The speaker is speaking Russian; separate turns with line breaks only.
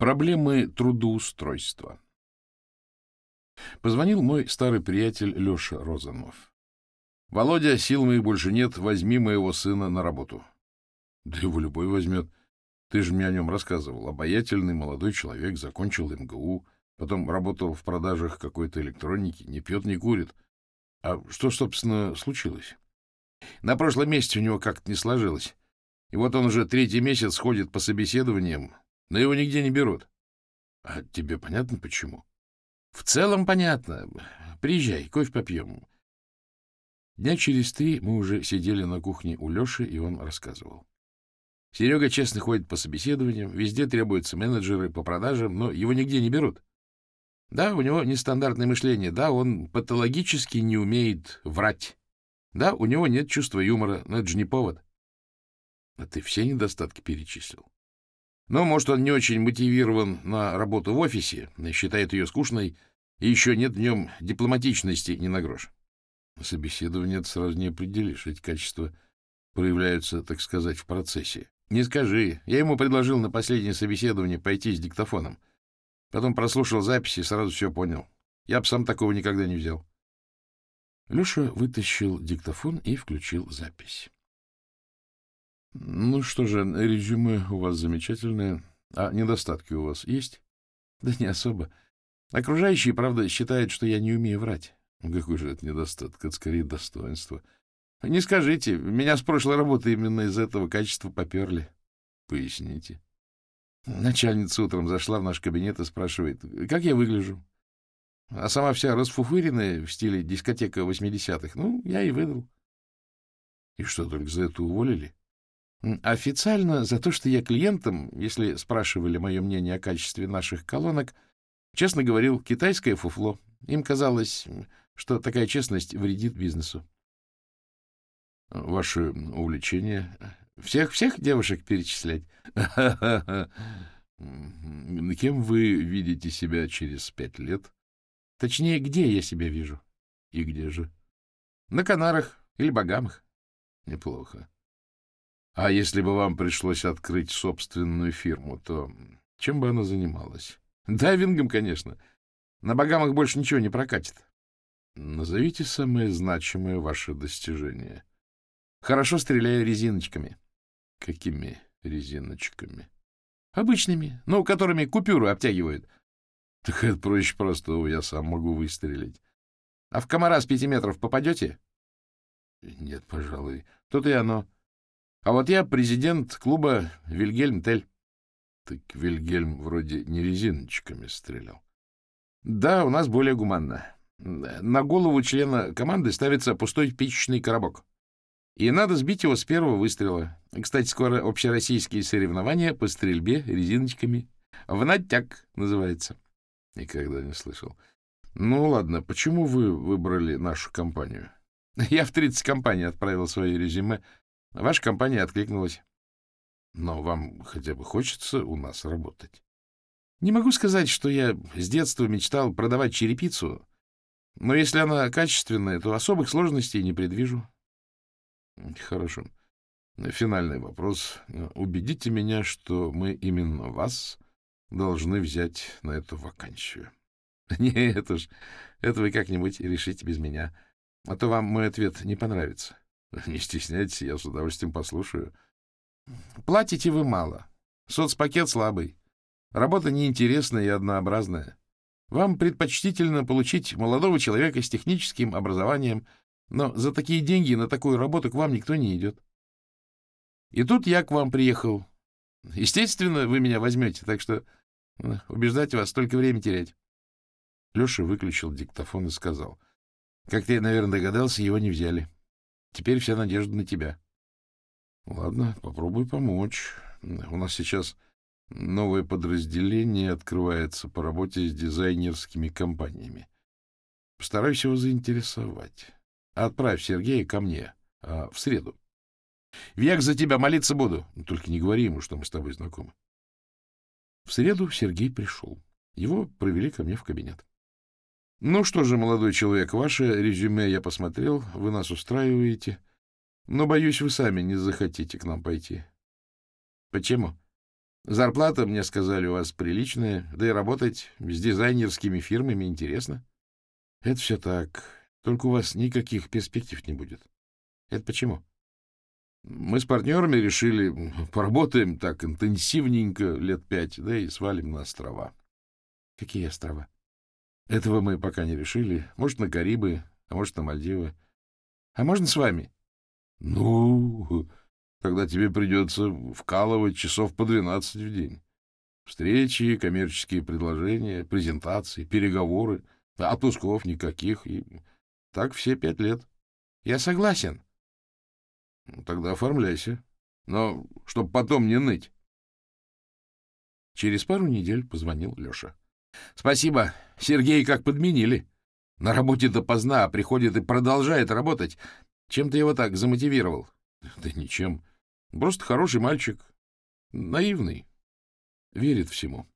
Проблемы трудоустройства. Позвонил мой старый приятель Леша Розанов. — Володя, сил моих больше нет, возьми моего сына на работу. — Да его любой возьмет. Ты же мне о нем рассказывал. Обаятельный молодой человек, закончил МГУ, потом работал в продажах какой-то электроники, не пьет, не курит. А что, собственно, случилось? На прошлом месяце у него как-то не сложилось. И вот он уже третий месяц ходит по собеседованиям, но его нигде не берут. А тебе понятно, почему? В целом понятно. Приезжай, кофе попьем. Дня через три мы уже сидели на кухне у Леши, и он рассказывал. Серега честно ходит по собеседованиям, везде требуются менеджеры по продажам, но его нигде не берут. Да, у него нестандартное мышление, да, он патологически не умеет врать. Да, у него нет чувства юмора, но это же не повод. А ты все недостатки перечислил. Но, может, он не очень мотивирован на работу в офисе, считает ее скучной, и еще нет в нем дипломатичности ни на грош. Собеседование сразу не определишь. Эти качества проявляются, так сказать, в процессе. Не скажи. Я ему предложил на последнее собеседование пойти с диктофоном. Потом прослушал записи и сразу все понял. Я бы сам такого никогда не взял. Леша вытащил диктофон и включил запись. — Ну что же, резюме у вас замечательное. А недостатки у вас есть? — Да не особо. Окружающие, правда, считают, что я не умею врать. Какой же это недостаток? Это скорее достоинство. Не скажите, меня с прошлой работы именно из этого качества поперли. Поясните. Начальница утром зашла в наш кабинет и спрашивает, как я выгляжу. А сама вся расфуфыренная в стиле дискотека 80-х. Ну, я и выдал. И что, только за это уволили? Официально за то, что я клиентам, если спрашивали мое мнение о качестве наших колонок, честно говорил, китайское фуфло. Им казалось, что такая честность вредит бизнесу. Ваше увлечение? Всех-всех девушек перечислять? Кем вы видите себя через пять лет? Точнее, где я себя вижу? И где же? На Канарах или Багамах. Неплохо. А если бы вам пришлось открыть собственную фирму, то чем бы она занималась? Дайвингом, конечно. На Багамах больше ничего не прокатит. Назовите самое значимое ваше достижение. Хорошо стреляю резиночками. Какими резиночками? Обычными, ну, которыми купюру обтягивают. Так это проще простого, я сам могу выстрелить. А в комара с пяти метров попадете? Нет, пожалуй. Тут и оно. А вот я президент клуба Вильгельм Тель. Так Вильгельм вроде не резиночками стрелял. Да, у нас более гуманно. На голову члена команды ставится пустой печечный коробок. И надо сбить его с первого выстрела. Кстати, скоро общероссийские соревнования по стрельбе резиночками. В натяг называется. Никогда не слышал. Ну, ладно, почему вы выбрали нашу компанию? Я в 30 компаний отправил свое резюме, Ваша компания откликнулась. Но вам хотя бы хочется у нас работать. Не могу сказать, что я с детства мечтал продавать черепицу, но если она качественная, то особых сложностей не предвижу. Хорошо. Финальный вопрос. Убедите меня, что мы именно вас должны взять на эту вакансию. Нет уж, это вы как-нибудь решите без меня, а то вам мой ответ не понравится. Не стесняйтесь, я с удовольствием послушаю. Платите вы мало. Соцпакет слабый. Работа неинтересная и однообразная. Вам предпочтительно получить молодого человека с техническим образованием, но за такие деньги на такую работу к вам никто не идет. И тут я к вам приехал. Естественно, вы меня возьмете, так что э, убеждать вас только время терять. Леша выключил диктофон и сказал. Как ты, наверное, догадался, его не взяли. Теперь вся надежда на тебя. Ладно, попробуй помочь. У нас сейчас новое подразделение открывается по работе с дизайнерскими компаниями. Постараюсь его заинтересовать. Отправь Сергея ко мне а, в среду. Век за тебя молиться буду. Только не говори ему, что мы с тобой знакомы. В среду Сергей пришел. Его провели ко мне в кабинет. Ну что же, молодой человек, ваше резюме я посмотрел, вы нас устраиваете, но, боюсь, вы сами не захотите к нам пойти. Почему? Зарплата, мне сказали, у вас приличная, да и работать с дизайнерскими фирмами интересно. Это все так. Только у вас никаких перспектив не будет. Это почему? Мы с партнерами решили, поработаем так интенсивненько лет пять, да и свалим на острова. Какие острова? Этого мы пока не решили. Может, на Карибы, а может, на Мальдивы. А можно с вами? Ну, тогда тебе придется вкалывать часов по двенадцать в день. Встречи, коммерческие предложения, презентации, переговоры, отпусков никаких. И так все пять лет. Я согласен. Ну, тогда оформляйся. Но чтоб потом не ныть. Через пару недель позвонил Леша. — Спасибо. Сергей как подменили. На работе допоздна, а приходит и продолжает работать. Чем ты его так замотивировал? — Да ничем. Просто хороший мальчик. Наивный. Верит всему.